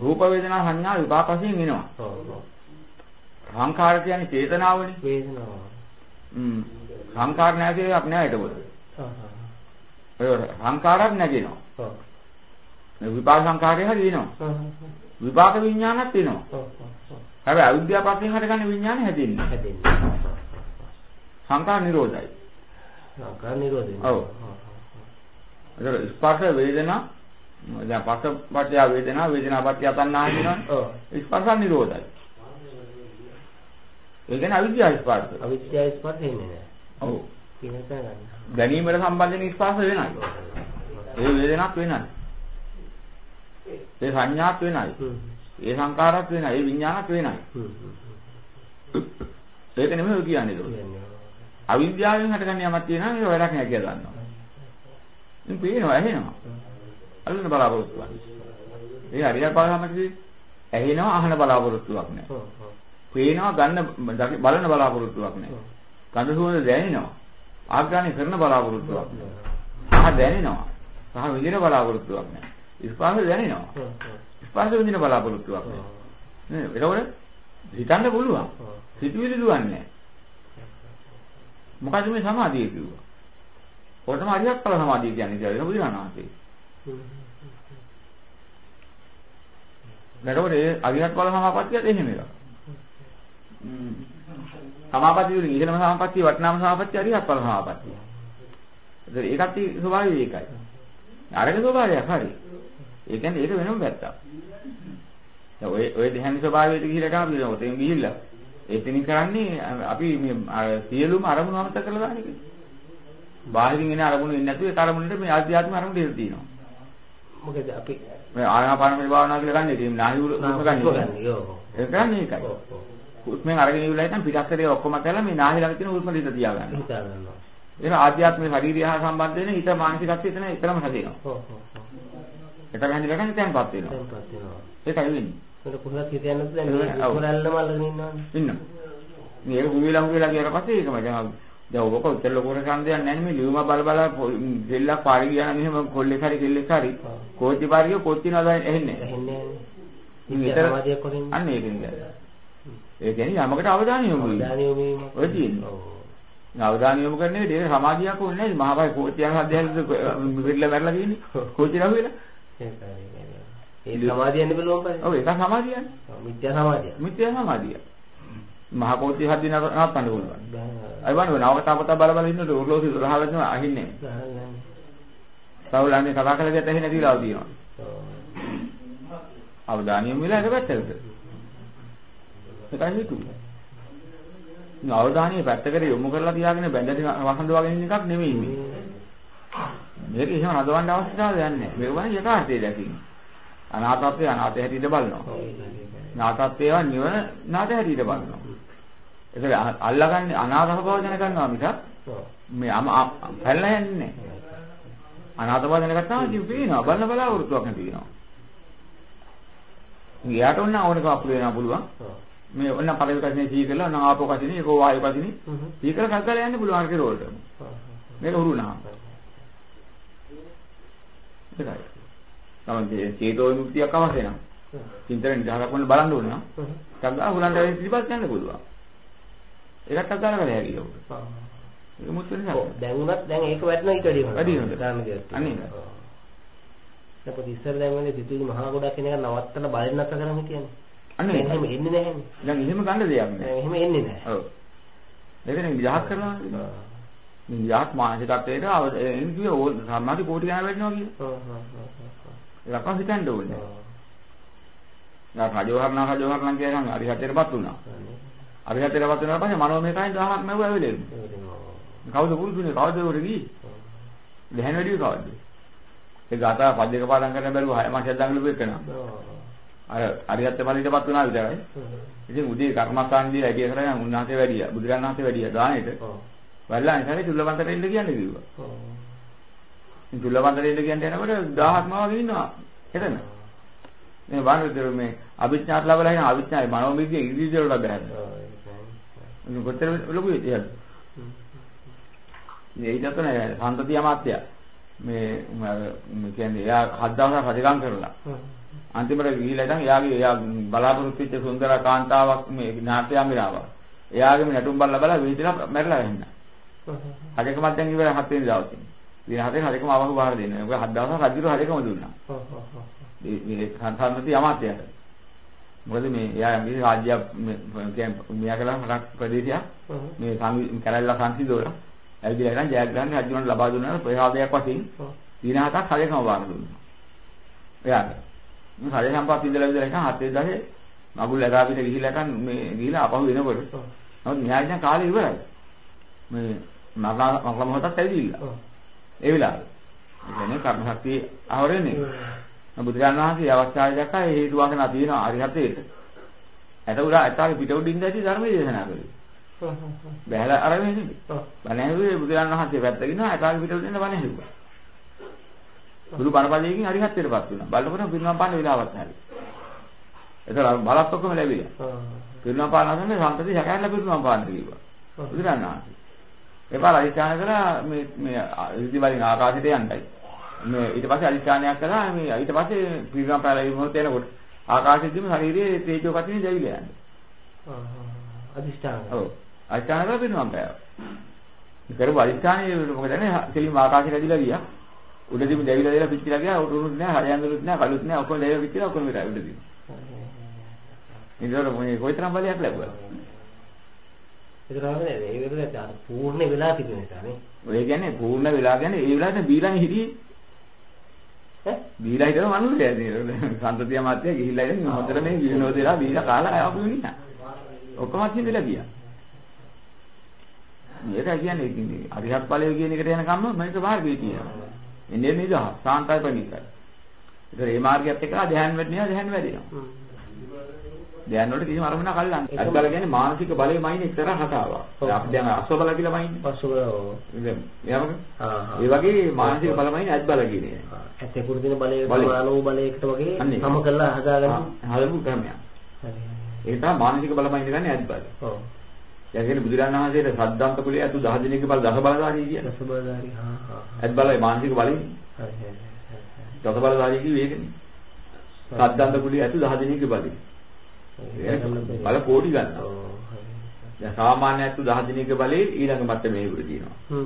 රූප වේදනා සංඥා විපාක වශයෙන් එනවා. ඔව්. සංඛාර කියන්නේ චේතනාවනේ. වේදනාව. හ්ම්. සංඛාර නැති එකක් නෑ ඒකවල. ඒ සංඛාරක් නැගෙනවා. ඔව්. මේ විපාක සංඛාරය හරි එනවා. විපාක විඥානත් එනවා. ඔව්. හැබැයි අවිද්‍යාව පස්යෙන් හටගන්න විඥානය හැදෙන්නේ. හැදෙන්නේ. සංඛාර නිරෝධයි. සංකාර නිරෝධය. ඔව්. ඒතර ස්පර්ශ වේදනා දැන් පස්සපට්ඨය වේදනා වේදනාපට්ඨය තණ්හා කියනවනේ. ඔව්. ස්පර්ශ නිරෝධයි. ඒ කියන්නේ අවිද්‍යාව ස්පර්ශ. අවිද්‍යාව ස්පර්ශ වෙන්නේ නැහැ. ඔව්. කියන තැන. ගැනීමට සම්බන්ධ ස්පර්ශ වෙනයි. ඒ වේදනාවක් වෙනයි. ඒ සංඥාවක් වෙනයි. ඒ සංකාරයක් වෙනයි. ඒ විඥානයක් වෙනයි. ඒක නෙමෙයි ඔය කියන්නේ ඒක. අවිද්‍යාවෙන් හටගන්න යමක් තියෙනවා ඒක වැඩක් නෑ කියලා දන්නවා. ඉතින් පේනවා ඇහෙනවා. අල්ලන බලාපොරොත්තු වෙනවා. ඒ හරියට බලනකොට ඇහෙනවා අහන බලාපොරොත්තුවක් නෑ. ඔව් ඔව්. පේනවා ගන්න බලන බලාපොරොත්තුවක් නෑ. ගඳ සුවඳ දැනෙනවා. ආග්‍රහණය කරන බලාපොරොත්තුවක් නෑ. ආහ දැනෙනවා. සහ විඳින බලාපොරොත්තුවක් නෑ. ස්පර්ශ දැනෙනවා. ස්පර්ශ විඳින බලාපොරොත්තුවක් නෑ. නේද? ඒකවල හිතන්න පුළුවන්. සිතුවිලි දුවන්නේ මොකද මේ සමාධිය කිව්වා? ඔතන හරියක් කල සමාධිය කියන්නේ කියලා වෙන බුදුරණාහි. එතකොට ඒ අරිහත් බල සමාපත්තියත් එහෙම එකක්. හ්ම්. සමාපත්තිය වලින් ඉහළම සමාපත්තිය වටිනාම සමාපත්තිය අරිහත් බල සමාපත්තිය. ඒකත් ස්වභාවය ඒකයි. අරක ස්වභාවයක් හරි. ඒ කියන්නේ ඒක වෙනම පැත්තක්. දැන් ඔය ඔය දෙහන් ස්වභාවයට තමයි අපි ඔතෙන් ගිහිල්ලා එතනින් කරන්නේ අපි මේ සියලුම අරමුණු අමතක කරලා දාන එක. බාහිරින් එන අරමුණු එන්නේ නැතුව ඒ අරමුණට මේ ආධ්‍යාත්මික අරමුණු දෙන්න තියෙනවා. මොකද අපි මේ ආනාපාන භාවනාව කියලා ගන්න ඉතින් නාහි උස්ම ගන්න. ගන්නේ. ඒක කරන්නේ ඒකයි. උස්මෙන් අරගෙන ඉවිලා ඉතින් පිටස්තරේ ඔක්කොම කරලා මේ නාහි ළඟ තියෙන උස්ම දිහා තියාගන්න. හිතා ගන්නවා. ඒක ආධ්‍යාත්මික ශරීරය හා සම්බන්ධ වෙන හිත මානසිකත්වය එතන එතරම් හැදෙනවා. ඔව් ඔව්. ඒක හැදිලා ගන්න තැන්පත් වෙනවා. දැන්පත් වෙනවා. ඒකයි වෙන්නේ. මට කොහොමද නැද්ද දැන් මේ. ඉස්සරල්ලම අල්ලගෙන ඉන්නවනේ. ඉන්න. මේක කුවිලම් කියලා කියලා පස්සේ ඒකම දැන් දැන් ඔබ කොච්චර ලොකු සංදයක් නැහැ මේ ලියුම බල බල දෙල්ලක් පාරි ගියා නම් එහෙම කොල්ලේ හරි කෙල්ලේ හරි කෝච්චි පාරිය කොච්චි නද එන්නේ. අන්න ඒක නිකන්. ඒ කියන්නේ යමකට අවධානය යොමු වෙනවා. ඔය තියෙන්නේ. ඔව්. අවධානය යොමු කරන්නේ ඒක සමාධියක් ඕනේ නැහැ. මහාපයි කෝච්චියක් හදලා මෙරිලා මැරලා තියෙන්නේ. කෝච්චි රහුවෙලා. ඒකයි. ඒ සමාධියන්නේ බලුවම් පස්සේ. ඔව් ඒක සමාධියන්නේ. මිත්‍යා සමාධිය. මිත්‍යා සමාධිය. මහා කෝච්චි හදින නවත්තන්න පුළුවන්. අය බලන්න නවකතාවත බල බල ඉන්නකොට උරලෝසි රහවැදෙන අහින්නේ. සවුලන්නේ කතා කරලා දෙත ඇහෙ නැතිලා තියෙනවා. ඔව්. අවධානය යොමු වෙලා ඒක පැත්තකට. ඒකයි හිතුව. අවධානය පැත්තකට යොමු කරලා තියාගෙන බැඳටි වසඳ වගේ ඉන්න එකක් නෙමෙයි මේ. මේක එහෙම නදවන්න අවශ්‍යතාවයක් නැහැ. මේක වගේ යථාර්ථය දැකීම. අනාථත්වය අනාථ හැටියට බලනවා. නාථත්වය නිවන නාථ හැටියට බලනවා. ඒක අල්ලගන්නේ අනාථ බව දැනගන්නවා මිසක් ඔව්. මේ අම පැල්ලා යන්නේ නැහැ. අනාථ බව දැනගත්තාම ඉතින් පේනවා බලන බලාපොරොත්තුවක් නැති වෙනවා. ඊයට ඔන්න ඕනක අපුල වෙනවා පුළුවන්. ඔව්. මේ ඔන්න පරිවර්තනේ සී කරලා ඔන්න ආපෝ කසිනේ ඒකෝ වායු කසිනේ හ්ම්. සී කරලා කක්කලා යන්න පුළුවන් අර රෝල්ට. ඔව්. මේක උරුණා. ඒකයි. තමයි චේතෝ විමුක්තියක් අවශ්‍ය නම්. චින්තන නිදහසක් වුණ බලන්න ඕන නම් හ්ම්. කග්ගා හුලන්ට වෙයි ඉතිපත් යන්න පුළුවන්. අග්ගාල කරේ හැකියි ඔබ. ඔව්. ඒක මුත් වෙනසක්. ඔව්. දැන් උනත් දැන් ඒක වැටෙනවා ඊට වැඩිය. වැඩිය හොඳයි. දාන්න කියලා. අනේ. දැන් ඉස්සර දැන් වෙන්නේ සිතුවිලි මහා ගොඩක් එන එක නවත්තලා බලන්න නැත කරන්නේ කියන්නේ. අනේ දැන් එහෙම. එන්නේ නැහැනේ. දැන් එහෙම ගන්න දෙයක් දැන් නෑ. එහෙම එන්නේ නැහැ. ඔව්. ඒකනේ විදහාක් කරනවා. මේ විදහාක් මානසිකත්වයට අව- එන්නේ කිව්ව ඕ සම්මාති කෝටි ගණන් වෙනවා කියන. ඔව් ඔව් ඔව් ඒකක් හිතන්න ඕනේ. ඔව්. දැන් රජවහරණ රජවහරණ කියන අරිහතේටපත් වුණා. අනේ. අරිහතේටපත් වුණාට පස්සේ මනෝමය කයින් 1000ක් නැවුව ඇවිලෙන්න. ඒකෙන් ඔව්. කවුද පුරුදුනේ කවුද උඩ ගියේ? දැහැන වැඩි කවද්ද? ඒ ගාථා පද්‍යක පාඩම් කරන්න බැලුව හය මාසයක් දඟලපු එකන. ඔව්. අර අරිහත් ඵලයටපත් වුණා විතරයි. ඉතින් උදේ කර්මස්ථාන දීලා ඇටිය කරගෙන උන්වහන්සේ වැඩියා. බුදුරජාණන් වහන්සේ වැඩියා ගානෙට. වල්ලා ඉතින් චුල්ලවන්තට එන්න කියන්නේ කිව්වා. ඉතින් චුල්ලවන්තට එන්න කියන්න යනකොට 1000ක් මාව ඉන්නවා. එතන. මේ වානුතර මේ අභිඥාත් ලැබලා ඉන්න අභිඥායි මනෝමිද්‍ය ඉංග්‍රීසි වල ලැබෙනවා. ඔව්. ඒකයි. ඉතින් කොච්චර ලොකු ඉතිහාසද? මේ ඊට තමයි සම්තතිය අමාත්‍ය මේ මේ කියන්නේ එයා හත් දවසක් රජකම් කරලා. අන්තිමට ගිහිලා ඉතින් එයාගේ එයා බලාපොරොත්තු වෙච්ච සුන්දර කාන්තාවක් මේ නාට්‍යංගනාවක්. එයාගේම නැටුම් බලලා බලලා වීදිලා මැරලා වෙන්න. හදකමත් දැන් ඉවර හත් වෙනි දවසේ. දින හතෙන් හදකම අවහු බාර දෙන්න. ඒක හත් දවසක් රජුට හදකම දුන්නා. මේ සංසාරමති අමාත්‍යයට. මොකද මේ එයා මේ රාජ්‍ය කියන්නේ මෙයා කළා රටක් ප්‍රදේශයක් මේ කැරල්ලා සංසිඳෝල ඇවිදලා ඉතින් ජයග්‍රහණ රජුන්ට ලබා දුන්නා ප්‍රසාදයක් වශයෙන් දින හතක් හදකම බාර දුන්නා. එයාට. මේ හදේ සම්පත් ඉඳලා ඉඳලා ඉතින් හතේ දහේ මගුල් ලැබා පිට ඉතින් මේ ගිහිල්ලා අපහු වෙනකොට නමුත් න්යාය දැන් කාලේ ඉවරයි. මේ මරණ මරණ මොහොතත් ඇවිදිලා. ඒ වෙලාවේ. ඒ කියන්නේ කර්ම ශක්තිය ආවරෙන්නේ. බුදුරජාණන් වහන්සේ අවස්ථාවේ දැක්කා ඒ හේතු වාසනා තියෙන අරිහතේට. ඇත උරා ඇතාගේ පිට උඩින් දැටි ධර්මයේ දේශනා කළේ. බැලලා අර වෙන්නේ. බණ ඇහුවේ බුදුරජාණන් වහන්සේ පැත්තකින් ඇතාගේ පිට උඩින් බණ ඇහුවා. බුදු බණපදයකින් අරිහත්ත්වයටපත් වුණා. බලනකොට පිරිනමන පාන වෙලාවක් නැහැ. ඒතර බලත් ඔක්කොම ලැබිලා. පිරිනමන පාන නැත්නම් සම්පති හැකැල්ල පිරිනමන පාන කිව්වා. බුදුරජාණන් වහන්සේ. එපාර අධිෂ්ඨාන කළා මේ මේ ඉදි වලින් ආකාශයට යන්නයි. මේ ඊට පස්සේ අධිෂ්ඨානයක් කළා මේ ඊට පස්සේ පිරිනමන පාන මොහොත යනකොට ආකාශයේදීම ශරීරයේ තේජෝ කතිනේ දැවිලා යන්නේ. අධිෂ්ඨාන. ඔව්. අධිෂ්ඨාන කරලා පිරිනමන පාන. කරපු අධිෂ්ඨානයේ මොකද ね කෙලින්ම ආකාශයට ඇදිලා ගියා. උඩදීම දැවිලා දැවිලා පිච්චිලා ගියා උඩුනුත් නෑ හරියන්දුනුත් නෑ කළුත් නෑ ඔක්කොම දැවිලා පිච්චිලා ඔක්කොම විතරයි උඩදීම. ඉතින් මේ කොයිතරම් බලයක් ලැබුවා. ඒක තමයි ඒ වෙලාවට අර පූර්ණ වෙලා තිබෙන නිසා නේ. ඔය කියන්නේ පූර්ණ වෙලා කියන්නේ ඒ වෙලාවට බීලා හිටියේ. ඈ බීලා හිටව මනුස්සයා නේද? සම්තතිය මාත්‍ය ගිහිල්ලා ඉතින් හොඳට මේ විනෝදේලා බීලා කාලා ආපු මිනිහා. ඔක්කොම හින්දලා ගියා. මේක කියන්නේ ඉතින් අරිහත් ඵලය කියන එකට යන කම්ම මේක මාර්ගය තියෙනවා. එන්නේ නිදහ සාන්තයි ප්‍රණීතයි. ඒතර මේ මාර්ගයත් එක්කලා ධ්‍යාන වැඩිනවා ධ්‍යාන වැඩිනවා. ධ්‍යාන වලට කිසිම අරමුණක් අල්ලන්නේ. අත් බල කියන්නේ මානසික බලයේ මයින් එක්තරා හතාවක්. අපි දැන් අස්ව බල කියලා මයින්නේ. අස්ව බල. ඒ වගේ මානසික බල මයින් අත් බල කියන්නේ. ඇත්තේ පුරුදින බලයේ මානව බලයකට වගේ සම කරලා හදාගන්න හදපු ක්‍රමයක්. ඒ තමයි මානසික බල මයින් ගන්නේ අත් බල. ඔව්. දැන් කියන්නේ බුදුරණන් වහන්සේට සද්දාන්ත කුලයේ අතු 10 දිනක බල දස බලධාරී කියන. දස බලධාරී හා හා. ඇත් බලයි මානසික බලයි. හරි හරි. දස බලධාරී කිව්වේ ඒකනේ. සද්දාන්ත කුලයේ අතු 10 දිනක බලයි. බල කෝටි ගන්නවා. දැන් සාමාන්‍ය අතු 10 දිනක බලේ ඊළඟ මට්ටමේ ඉවර හ්ම්.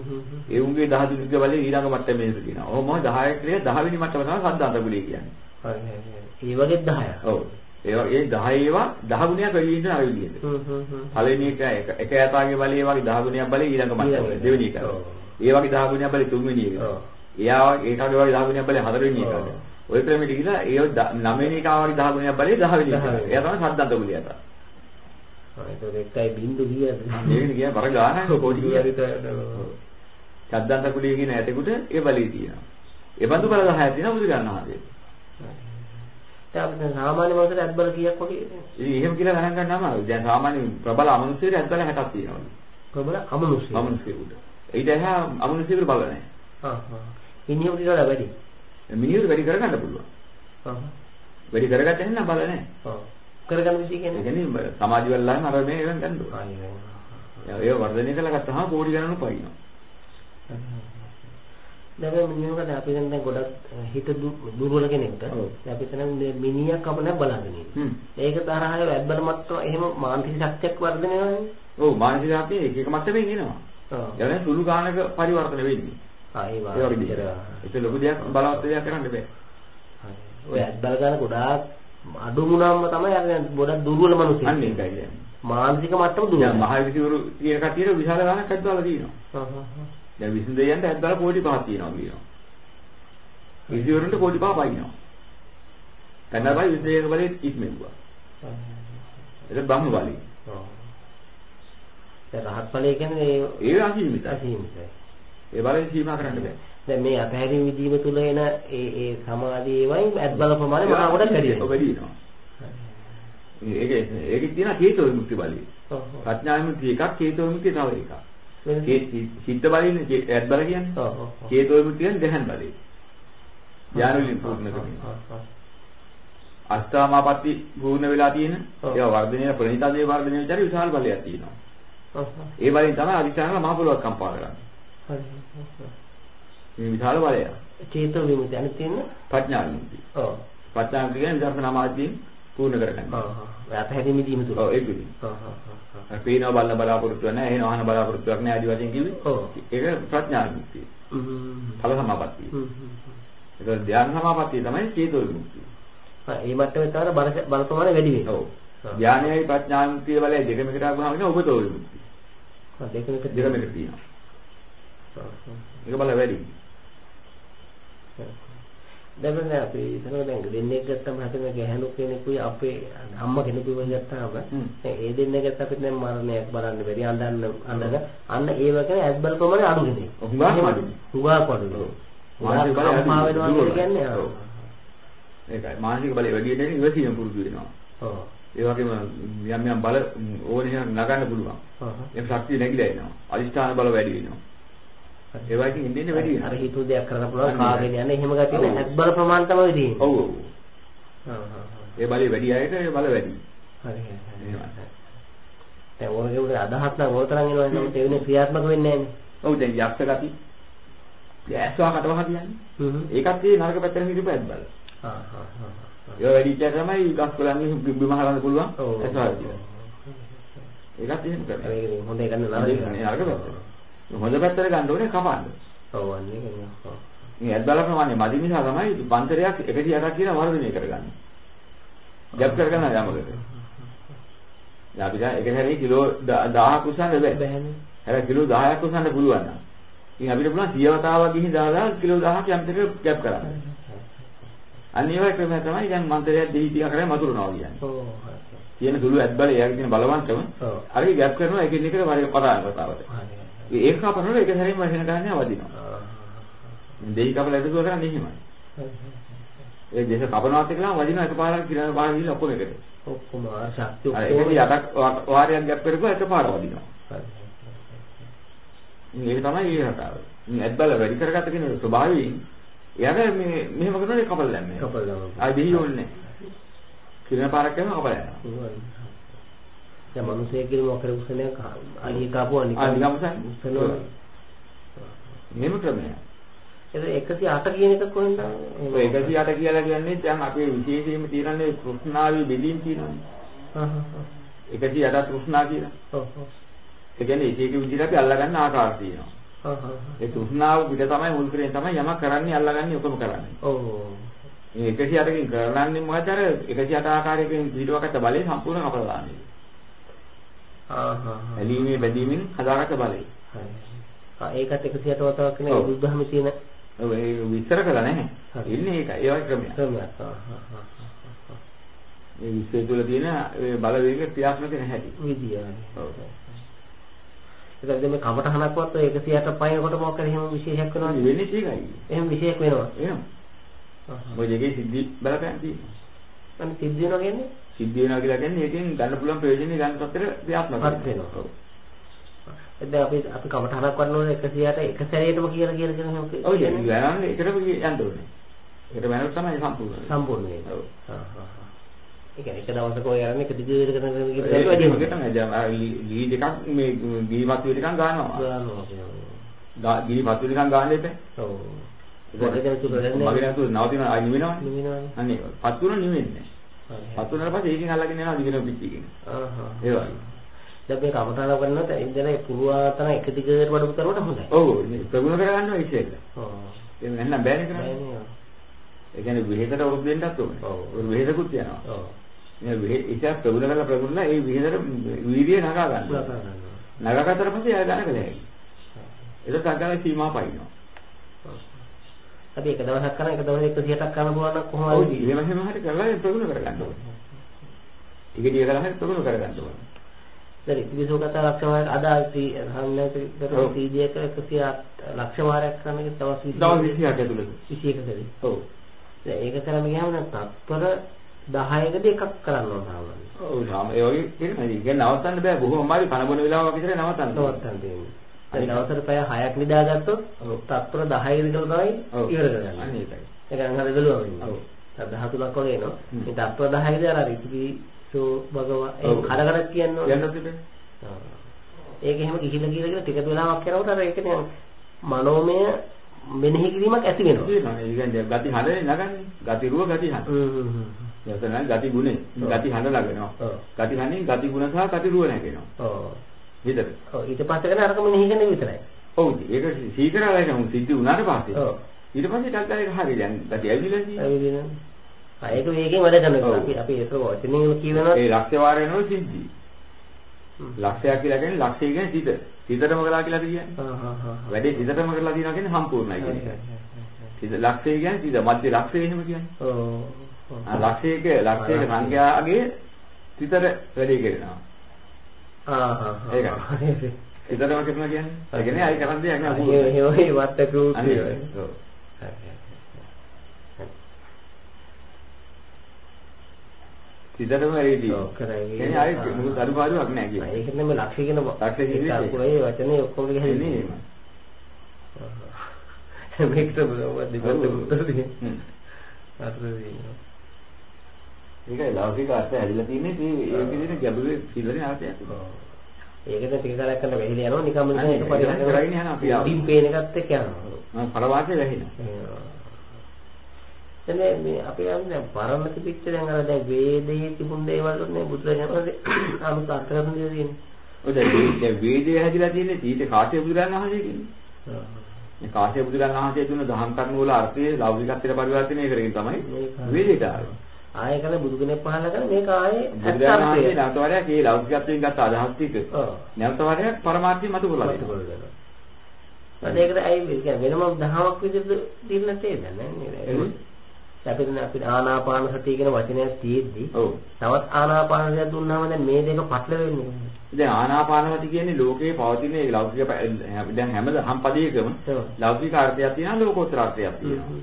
ඒ උන්ගේ 10 දිනක බලේ ඊළඟ මට්ටමේ ඉවර තියෙනවා. ඔහොම 10 ක්‍රියා 10 වෙනි මට්ටම තමයි සද්දාන්ත කුලයේ කියන්නේ. හරි හරි. ඒ වගේ 10ක්. ඔව්. ඒ වගේ 10 ඒවා 10 ගුණයක් වැඩි වෙන හ්ම්. පළවෙනි එක එක යතාගේ බලය වගේ 10 ගුණයක් බලය ඊළඟ මට්ටම දෙවෙනි එක. ඒ වගේ 10 ගුණයක් බලය තුන්වෙනි එක. එයා ඒකගේ වගේ 10 ගුණයක් බලය හතරවෙනි එක. ඔය ක්‍රමෙට ගිහිලා ඒ 9 වෙනි එක වගේ 10 ගුණයක් බලය 10 වෙනි එක. එයා තමයි සද්දන්ත කුලියට. ආ ඒක එකයි බින්දු ගියද? මේකනේ කියන බර ගානක් කොටි ගියද? සද්දන්ත කුලිය කියන ඇටෙකුට ඒ බලය තියෙනවා. ඒ බඳු බල 10ක් තියෙනවා බුදු ගන්නවා. දැන් සාමාන්‍ය මොකද ඇත්බල කීයක් වගේ ඉතින් එහෙම කියලා ගණන් ගන්න අමාරුයි. දැන් සාමාන්‍ය ප්‍රබල අමනුෂ්‍යයෙක් ඇත්බල 60ක් තියෙනවා. ප්‍රබල අමනුෂ්‍ය. අමනුෂ්‍යයෙකුට. ඊට එහා අමනුෂ්‍යයෙකුට බල නැහැ. හා හා. මිනිහෙකුට වඩා වැඩි. මිනිහෙකුට වැඩි කරගන්න පුළුවන්. හා. වැඩි කරගත්තේ නැත්නම් බල නැහැ. හා. කරගන්න කියන්නේ. ඒ කියන්නේ සමාජ වලම අර මේ වෙන ගන්න ඕන. ඒ වර්ධනය කළා ගත්තාම කෝටි ගණන් උපයිනවා. දැන් මිනිහකට අපි දැන් ගොඩක් හිත දුර්වල කෙනෙක්ට අපි තන මිනිහක් අපන බලාගෙන ඉන්නේ. ඒක තරහය වැද්දල මට්ටම එහෙම මානසික ශක්තියක් වර්ධනය වෙනවනේ. ඔව් මානසික ශක්තිය එක එක මට්ටමින් එනවා. ඔව්. ඒ සුළු ගානක පරිවර්තන වෙන්නේ. ඒ වගේ. ඒක ලොකු දෙයක් බලවත් දෙයක් කරන්න බෑ. ඔය ඇද්දල ගන්න ගොඩාක් අඩු වුණාම තමයි අර ගොඩක් දුර්වල මිනිස්සු. අන්න ඒකයි කියන්නේ. මානසික මට්ටම දුර්වල. දැන් මහ විසිවරු කියන කටියට විශාල ගානක් ඇද්දලා තියෙනවා. හා හා හා. දැන් විසඳ දෙයන්ට ඇද්දලා කෝටි පහක් තියෙනවා කියනවා. විසිවරුන්ට කෝටි පහ පයින්නවා. කන්නබයි විසඳයක බලේ ඉක්මෙව්වා. ඒක බ්‍රහ්ම බලය. ඔව්. ඒ රහත් ඵලය කියන්නේ ඒ අසීමිතයි. අසීමිතයි. ඒ බලයෙන් සීමා කරන්න බෑ. දැන් මේ අතහැරීම විදීම තුල එන ඒ ඒ සමාධිය වයින් ඇත්බල ප්‍රමාණය මහා ගොඩක් වැඩි වෙනවා. වැඩි වෙනවා. ඒක ඒකේ තියෙන හේතු විමුක්ති බලය. ඔව්. ප්‍රඥා විමුක්ති එකක් හේතු විමුක්ති තව එකක්. සිද්ධ බලන්නේ ඇත්බල කියන්නේ. ඔව් ඔව්. හේතු විමුක්ති කියන්නේ දහන් බලය. ඥාන වලින් පූර්ණ කරගන්න. අෂ්ටාමාපatti පූර්ණ වෙලා තියෙන ඒවා වර්ධනය ප්‍රණීතදේ වර්ධනය විතර විශාල බලයක් තියෙනවා. ඒ බලෙන් තමයි අධිෂ්ඨාන මහ පොළොවක් කම්පා කරන්නේ. මේ විශාල බලය. චේතෝ විමුක්තිය අනිත් තියෙන ප්‍රඥා විමුක්තිය. ඔව්. ප්‍රඥාව කියන්නේ විදර්ශනා මාර්ගයෙන් පූර්ණ කරගන්න. ඔව් ඔව්. අතහැරීම දීම තුල. ඔව් ඒක. ඔව්. පේනවා බලන බලාපොරොත්තු නැහැ, එහෙන අහන බලාපොරොත්තුවක් නැහැ ආදි වශයෙන් කිව්වේ. ඔව්. ඒක ප්‍රඥා විමුක්තිය. හ්ම්. ඵල සමාපත්තිය. හ්ම් හ්ම්. ඒක ධ්‍යාන සමාපත්තිය තමයි චේතෝ විමුක්තිය. හා ඒ මට්ටමේ තවර බල බල ප්‍රමාණය වැඩි වෙනවා. ඔව්. ධ්‍යානයයි ප්‍රඥා විමුක්තිය බලය දෙකම එකට අගුණා වෙන ඔබතෝ විමුක්තිය. හා දෙකම එකට දෙකම එකට තියෙනවා. ඒක බල වැඩි. දැන් අපි හිතනවා දැන් දෙන්නේ ගත්තම හිතන ගැහණු කෙනෙකුයි අපේ අම්මා කෙනෙකුයි ගත්තාම දැන් ඒ දෙන්නේ ගත්ත අපිට දැන් මරණයක් බලන්න බැරි අඳන්න අඳන අන්න ඒ වගේ ඇස් බල ප්‍රමාණය අඩු වෙනවා. හුඟා අඩු. හුඟා අඩු. මානසික බලය අම්මා වෙනවා කියන්නේ ඒකයි මානසික බලය වැඩි වෙන ඉවසීම පුරුදු වෙනවා. ඔව්. ඒ වගේම යම් යම් බල ඕනේ නගන්න පුළුවන්. ඒක ශක්තිය නැగిලා එනවා. අදිෂ්ඨාන බල වැඩි වෙනවා. ඒ වගේ ඉන්නේ වැඩි. අර හිතුව දෙයක් කරන්න පුළුවන් කාගෙන යන එහෙම ගැටිය නෑ. ඇත් බල ප්‍රමාණ තමයි තියෙන්නේ. ඔව් ඔව්. ඒ බලය වැඩි අයට ඒ බල වැඩි. හරි හරි. දැන් ඕනගේ අදහස් නම් ඕතරම් එනවා නම් ඒ වෙනේ ක්‍රියාත්මක වෙන්නේ නෑනේ. ඔව් දැන් යක්ෂ ගති. ඇස්වා කටවහ කියන්නේ. ඒකත් ඒ නරක පැත්තට හිරපු ඇත් බල. හා හා හා. ඒ වැඩිච්ච තමයි ගස් වලින් බිම හරන්න පුළුවන්. ඇස්වා කියන්නේ. ඒකත් එහෙම කරනවා. ඒක හොඳ එකක් නෙවෙයි නරක පැත්ත. හොඳ පැත්තට ගන්න ඕනේ කපන්න. ඔව් අන්නේ කියන්නේ. මේ ඇත් බල ප්‍රමාණය මදි නිසා තමයි පන්තරයක් 108ක් කියලා වර්ධනය කරගන්නේ. ගැප් කරගන්න යමකට. දැන් අපි දැන් එක හැරේ කිලෝ 1000ක් උස්සන්න බෑ. හැබැයි කිලෝ 10ක් උස්සන්න පුළුවන් නම්. ඉතින් අපිට පුළුවන් 100 වතාවක් ගිහින් දාලා කිලෝ 1000ක් යම්තක ගැප් කරන්න. අන්න ඒ වගේ ක්‍රමයක් තමයි දැන් මන්තරයක් දෙහි ටික කරේ මතුරුනවා කියන්නේ. ඔව්. කියන සුළු ඇත් බලය එයාගේ තියෙන බලවන්තම. ඔව්. අරගේ ගැප් කරනවා එකින් එකට පරාන කතාවට. හරි. ඒක කපනකොට එක සැරේම වශයෙන් ගන්න අවදිනවා. දෙහි කපලා එදසුව කරන්නේ එහෙමයි. ඒ දෙස කපනවත් එක්කම වදිනවා එකපාරක් කිරන පාර ගිහින් ඔක්කොම එකට. ඔක්කොම ශක්තිය ඔක්කොම යටක් වාරයක් ගැප් කරපුවා එකපාර වදිනවා. මේක තමයි ඊ රටාව. මේ ඇත්බල වැඩි කරගත්ත කෙනෙකුගේ ස්වභාවයෙන් එයාට මේ මෙහෙම කරනවා කපලා දැම්මේ. කපලා දැම්මා. ආයි දෙහි ඕනේ නැහැ. කිරන පාරක් කරනවා කපලා යනවා. දැන් මිනිසෙක්ගේ මොකද උසනේ අලිය කාපුවා නිකන් ආ නිකන් උසනවා මෙම ක්‍රමය ඒක 108 කියන එක කොහෙන්ද ඔය 108 කියලා කියන්නේ දැන් අපේ විශේෂයෙන්ම තියෙනනේ කෘෂ්ණාවේ බෙදීම් තියෙනවානේ හා හා 108 කෘෂ්ණා කියලා ඔව් ඔව් ඒ කියන්නේ එක එක විදිහට අපි අල්ලගන්න ආකාර තියෙනවා හා හා ඒ කෘෂ්ණාව පිට තමයි මුල් කරේ තමයි යමක් කරන්නේ අල්ලගන්නේ ඔකම කරන්නේ ඔව් මේ 108කින් කරන්නේ මොකද අර 108 ආකාරයකින් පිටවකට බලේ සම්පූර්ණ කපලා දාන්නේ ඇලීමේ බැඳීමෙන් හදාගත්ත බලය. ඒකත් 108 වතාවක් නේ බුද්ධහමේ තියෙන ඔව් ඒක විස්තර කළා නැහැ. ඉන්නේ ඒක ඒ වගේ ක්‍රමයක්. ක්‍රමයක්. මේ විශ්වය තුළ තියෙන ඒ බලවේග ක්‍රියාත්මක වෙන හැටි. විදිය. ඔව්. ඒකද මේ කමටහනක්වත් ඔය 108 පයින්කොට මොකක් හරි එහෙම විශේෂයක් වෙනවද? වෙන්නේ ඒකයි. එහෙම විශේෂයක් වෙනවා. එහෙම. ඔය දෙකේ සිද්ධි බලපෑම් තියෙනවා. අනේ සිද්ධ වෙනවා කියන්නේ සිද්ධ වෙනවා කියලා කියන්නේ ඒකෙන් ගන්න පුළුවන් ප්‍රයෝජනෙ ගන්න පතර ක්‍රියාත්මක වෙනවා. දැන් අපි අපි කමටහනක් වන්නෝනේ 100ට එක සැරේටම කියලා කියලා කියන එක. ඔව් දැන් යනන්නේ ඒකටම යන්න ඕනේ. ඒකට මනෝ තමයි සම්පූර්ණ. සම්පූර්ණ වෙන්නේ. ඔව්. ඒ කියන්නේ එක දවසක ඔය යන්නේ එක දිගට කරන කරන කියලා වැඩි වෙනවා. ඒක තමයි දැන් ලී දෙකක් මේ ගිරිමත් වේ ටිකක් ගන්නවා. ගන්නවා. ගිරිමත් වේ ටිකක් ගන්න එපා. ඔව්. ඒක තුර මගේ නතු නවතින ආයි නිවෙනවනේ. නිවෙනවනේ. අනේ පතුන නිවෙන්නේ. පතුනට පස්සේ ඒකෙන් අල්ලගෙන යනවා දිගට පිටිකින්. ආහ්. ඒ වගේ. දැන් මේ කමඨාන කරනකොට ඉඳලා පුරාතන එක දිගට වඩපු කරුවට හොඳයි. ඔව් ප්‍රගුණ කරගන්නවා ඉස්සෙල්ල. ඔව්. ඒක නැත්නම් බෑනේ කරන්නේ. ඒ කියන්නේ විහෙතට වරුදු දෙන්නත් ඕනේ. ඔව්. විහෙතකුත් යනවා. ඔව්. මේ විහෙ ඉතින් ප්‍රගුණ කරලා ප්‍රගුණලා ඒ විහෙතට වීර්යය නගා ගන්නවා. නගාගත්තට පස්සේ ආය ගන්න කලයි. ඒක සංකල්ප සීමා පයින්නවා. අපි එක දවසක් කරන එක දවසක් 160ක් කරන්න පුළුවන් නම් කොහොමද? ඔව් එහෙම එහෙම හරි කරලා ප්‍රගුණ කරගන්න ඕනේ. ඉගෙඩිය කරලා හරි ප්‍රගුණ කරගන්න ඕනේ. දැන් ඉතිවිසෝ කතා ලක්ෂමාරයක් අද හම්නේකට සීජයක 108 ලක්ෂමාරයක් කරන එක දවස් 20 දවස් 28 ඇතුළත 21කදී. ඔව්. දැන් ඒක කරන්න ගියාම නම් තත්පර 10කදී එකක් කරන්න ඕන සාමාන්‍යයෙන්. ඔව් සාම ඒ වගේ තියෙනවා. ඒක නවත්තන්න බෑ. බොහොම අමාරුයි. කන බොන වෙලාවක විතර නවත්තන්න. නවත්තන්න තියෙන්නේ. දැන් දවසට පැය 6ක් නිදාගත්තොත් තත්පර 10 විතර තමයි ඉවර කරගන්න. අන්න ඒකයි. ඒක හරි බලුවා වෙන්නේ. ඔව්. 13ක් වගේ එනවා. මේ තත්පර 10 විතර අර ඉතිරි සෝ භගව ඒ කරකට කියනවා. කියන්නත් ඉතින්. ඒක එහෙම කිහිල්ල කියලා කියලා ටික වෙලාවක් කරනකොට අර ඒක නිකන් මනෝමය මෙනෙහි කිරීමක් ඇති වෙනවා. ඒ කියන්නේ ගති හඬනේ නගන්නේ. ගති රුව ගති හඬ. හ්ම් හ්ම්. එතන ගති ගුණේ. ගති හඬ ළඟනවා. ගති හඬින් ගති ගුණ සහ ගති රුව නැගෙනවා. ඔව්. විතර. ඔව් ඊට පස්සේ කරන අරක මෙනෙහි කරන විතරයි. ඔව් ඒක සීකරලා යනවා. සිද්ධි වුණාට පස්සේ. ඔව්. ඊට පස්සේ ගාලා හරි දැන් ගති ඇවිල්ලා තියෙනවා. ඇවිල්ලා. ආ ඒක වේගෙන් වැඩ කරනවා. අපි අපි ඒක වචනෙන් කියනවා. ඒ ලක්ෂ්‍ය වාරය වෙනවා සිද්ධි. ලක්ෂයක් කියලා කියන්නේ ලක්ෂය කියන්නේ සිත. සිතටම කළා කියලා කියන්නේ. වැඩේ සිතටම කරලා දිනවා කියන්නේ සම්පූර්ණයි කියන එක. සිත ලක්ෂය කියන්නේ සිත මධ්‍ය ලක්ෂය එහෙම කියන්නේ. ඔව්. ආ ලක්ෂයක ලක්ෂයක සංඛ්‍යාගේ සිතට වැඩේ කරනවා. ඒකයි. සිතටම කරනවා කියන්නේ. ඒ කියන්නේ අය කරන් දෙයක් නෑ. ඒ ඒ වට කෘත්‍ය. ඔව්. සිතටම වැඩි. ඔව් කරයි. කියන්නේ ආයේ මොකද අඩුපාඩුවක් නෑ කියන්නේ. ඒක නෙමෙයි ලක්ෂය කියන ලක්ෂය කියන්නේ අකුරේ වචනේ ඔක්කොම ගහන්නේ. මේකට බලවත් දෙපැත්ත උත්තර දෙන්නේ. අතර දෙන්නේ. ඒකයි ලෞකික අර්ථය හැදිලා තියෙන්නේ මේ ඒ විදිහට ගැඹුරු සිල්ලනේ අර්ථයක්. ඒකද ටික කාලයක් කරලා වෙහිලා යනවා නිකම්ම නිකන් ඒක පරිවර්තන කරගෙන යනවා අපි. ඩිම් පේන එකත් එක්ක යනවා. මම පරවාසේ වැහිනවා. එතන මේ අපි යන්නේ පරම තිබිච්ච දැන් අර දැන් වේදයේ තිබුණ දේවල් වල නේ බුදුරජාණන් අනුත් අර්ථ කරන දේ තියෙන්නේ. ඔය දැන් වේදයේ හැදිලා තියෙන්නේ ඊට කාශ්‍යප බුදුරජාණන් වහන්සේ කියන්නේ. මේ කාශ්‍යප බුදුරජාණන් වහන්සේ දුන්න දහම් කරුණු වල අර්ථය ලෞකිකත්වයට පරිවර්තනය කරගෙන තමයි වේදයට ආවේ. ආයෙ කල බුදු කෙනෙක් පහළ කරන මේක ආයෙ බුදුරජාණන් වහන්සේ නැවත වරයක් මේ ලෞකිකත්වයෙන් ගත්ත අදහස් ටික නැවත වරයක් පරමාර්ථය මතු කරලා දෙනවා. ඒකට ඇයි කියන්නේ වෙනම දහමක් විදිහට දින්න තේරෙන්නේ නැහැ? අපිට අපිට ආනාපාන සතිය කියන වචනයක් තියෙද්දි ඔව් තවත් ආනාපාන සතියක් දුන්නාම දැන් මේ දෙක පටල වෙන්නේ. දැන් ආනාපාන සතිය කියන්නේ ලෝකේ පවතින ඒ ලෞකික දැන් හැම සම්පදයකම ලෞකික අර්ථයක් තියෙනවා ලෝකෝත්තර අර්ථයක් තියෙනවා.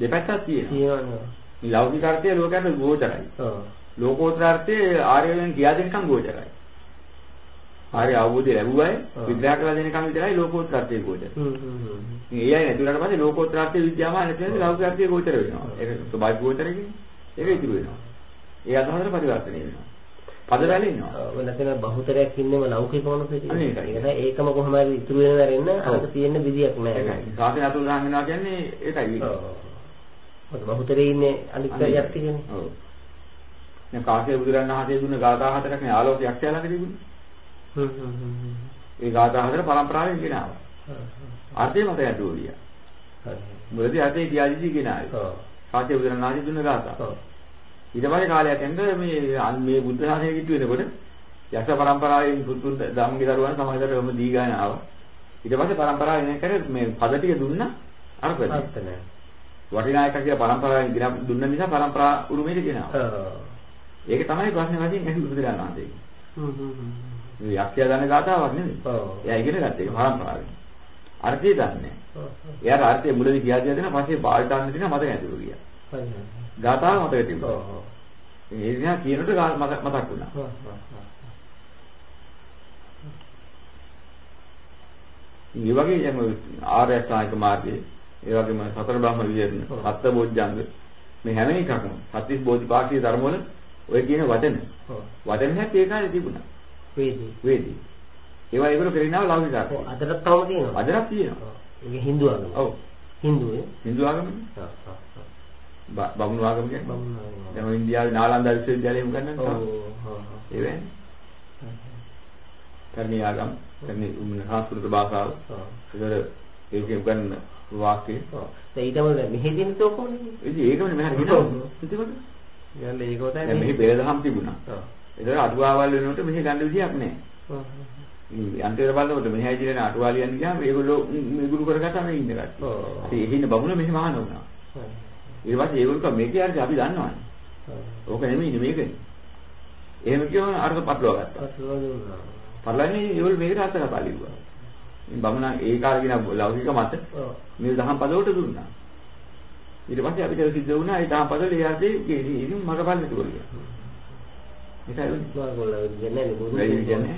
දෙපැත්තක් තියෙනවා. මේ ලෞකික අර්ථය ලෝකයට ගෝචරයි. ඔව්. ලෝකෝත්තර අර්ථය ආර්යයන් කියා දෙනකම් ගෝචරයි. ආර්ය අවබෝධය ලැබුවයි විග්‍රහ කරලා දෙනකම් විතරයි ලෝකෝත්තර අර්ථය ගෝචර. හ්ම් හ්ම්. මේ එයයි නැතුණාට පස්සේ ලෝකෝත්තර අර්ථය විද්‍යාමාන නැති වෙනද ලෞකික අර්ථය ගෝචර වෙනවා. ඒක ස්වභාවික ගෝචර කියන්නේ. ඒක ඉතුරු වෙනවා. ඒ අදහසට පරිවර්තනය වෙනවා. පද රැළෙනවා. ඔව් නැත්නම් බහුතරයක් ඉන්නේම ලෞකික මනසට. අනේ ඒකම කොහොම හරි ඉතුරු වෙන දරින්න අරක තියෙන විදියක්. ඒකයි. සාසන අතුරු ගන්න වෙනවා කියන්නේ ඒකයි. ඔව්. බහුතරේ ඉන්නේ අනිත් පැයක් තියෙන්නේ. ඔව්. දැන් කාශ්‍යප බුදුරණන් වහන්සේ දුන්න ගාථා හතරක් නේ ආලෝකයක් කියලා තිබුණේ. හ්ම් හ්ම් හ්ම්. ඒ ගාථා හතර පරම්පරාවෙන් ගෙනාවා. අර්ථය මත ගියා. හරි. මුලදී අර්ථය කියාදිසි ගෙනාවේ. ඔව්. කාශ්‍යප බුදුරණන් වහන්සේ දුන්න ගාථා. ඔව්. ඊට පස්සේ කාලයක් යනකොට මේ මේ බුද්ධ ශාසනය කිට්ටු වෙනකොට යක්ෂ පරම්පරාවෙන් පුතු ධම්මගේ දරුවන් සමාජයට ඔම දීගාන ආවා. ඊට පස්සේ පරම්පරාවෙන් කර මේ පද ටික දුන්නා අර්ථ අර්ථ නැහැ. වටිනායක කියලා පරම්පරාවෙන් ගෙන දුන්න නිසා පරම්පරා උරුමයට ගෙනාවා. ඒක තමයි ප්‍රශ්නේ වශයෙන් ඇහි බුදුරජාණන් වහන්සේ. හ්ම් හ්ම් හ්ම්. මේ යක්ෂයා දන්න ගාතාවක් නෙමෙයි. ඔව්. එයා ඉගෙන ගත්ත එක පරම්පරාවෙන්. අර්ථය දන්නේ. ඔව්. එයාට අර්ථය මුලදී කියා දියා දෙන පස්සේ බාල්ට අන්න දෙන මතක නැතුව ගියා. හරි. ගාතාව මතක තිබුණා. ඔව්. ඒ නිසා කියනකොට මතක් වුණා. ඔව්. ඔව්. මේ වගේ යම ආර්ය අෂ්ටාංගික මාර්ගයේ ඒ වගේම සතර බ්‍රහ්ම විහරණ සත්‍ය බෝධ්‍යංග මේ හැම එකක්ම සත්‍විස් බෝධිපාක්ෂික ධර්ම වල ඔය කියන වචන. වචන හැටි ඒ කාලේ තිබුණා වේදී. වේදී ඒවා ඒගොල්ලෝ කරේනවා ලෞකික අර්ථය ඔව් අදටත් තවම තියෙනවා. අදටත් තියෙනවා. ඒක හින්දු ආගම. ඔව් හින්දුවේ. හින්දු ආගමනේ බමුණු ආගම කියන්නේ බමුණු ආගම. දැන් ඉන්දියාවේ නාලන්දා විශ්වවිද්‍යාලයේ උගන්වන්නේ ඔව්. ඒ වෙන්නේ කර්ණී ආගම කර්ණී උමන සංස්කෘත භාෂාව ඔව්. ඒකේ උගන්වන වාක්‍ය ඔව්. ඒ ඊටම මෙහෙදින් තෝකොනේ. ඉතින් ඒකමනේ ඔව්. ගෙනාවා එතකොට යන්නේ ඒක උතයි. දැන් මෙහි බෙරදහම් තිබුණා ඔව්. ඒතර අටුවාවල් වෙනකොට මෙහි ගන්න විදියක් නැහැ ඔව්. අන්තිමට බලනකොට මෙහි ඇවිදින අටුවාලියන් ගියාම ඒගොල්ලෝ මේගොල්ලෝ කරගත්තා මේ ඉන්න කට්ටිය. ඔව්. ඉතින් එහි ඉන්න බමුණ මෙහි මහාන වුණා. ඊට පස්සේ ඒගොල්ලෝ මේක යාරි අපි දන්නවනේ. ඕක නෙමෙයි මේකනේ. එහෙම කියවන අර්ථ පටලවා ගත්තා. පටලන්නේ ඒගොල්ලෝ මේකට අර්ථ කතා ලිව්වා. ඉතින් බමුණ ඒ කාලේ කියන ලෞකික මත මේ දහම් පදවලට දුන්නා. ඊට පස්සේ අපිට සිද්ධ වුණා ඒ දහම් පදවල ඒ අර්ථේ ඉතින් මගපල් නැතුව ගියා. ඒකයි වෙන්නේ.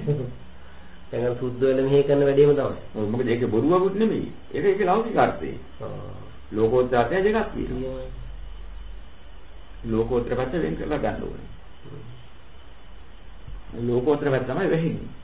දැන් සුද්ධ වෙන මෙහෙ කරන වැඩේම තමයි. ඔව් මොකද ඒකේ බොරුවකුත් නෙමෙයි. ඒක ඒකේ ලෞකික අර්ථේ. ලෝකෝත්තර අර්ථය දෙකක් තියෙනවා. ලෝකෝත්තර පැත්ත වෙන් කරලා ගන්න ඕනේ. ලෝකෝත්තර පැත්ත තමයි වෙහින්නේ.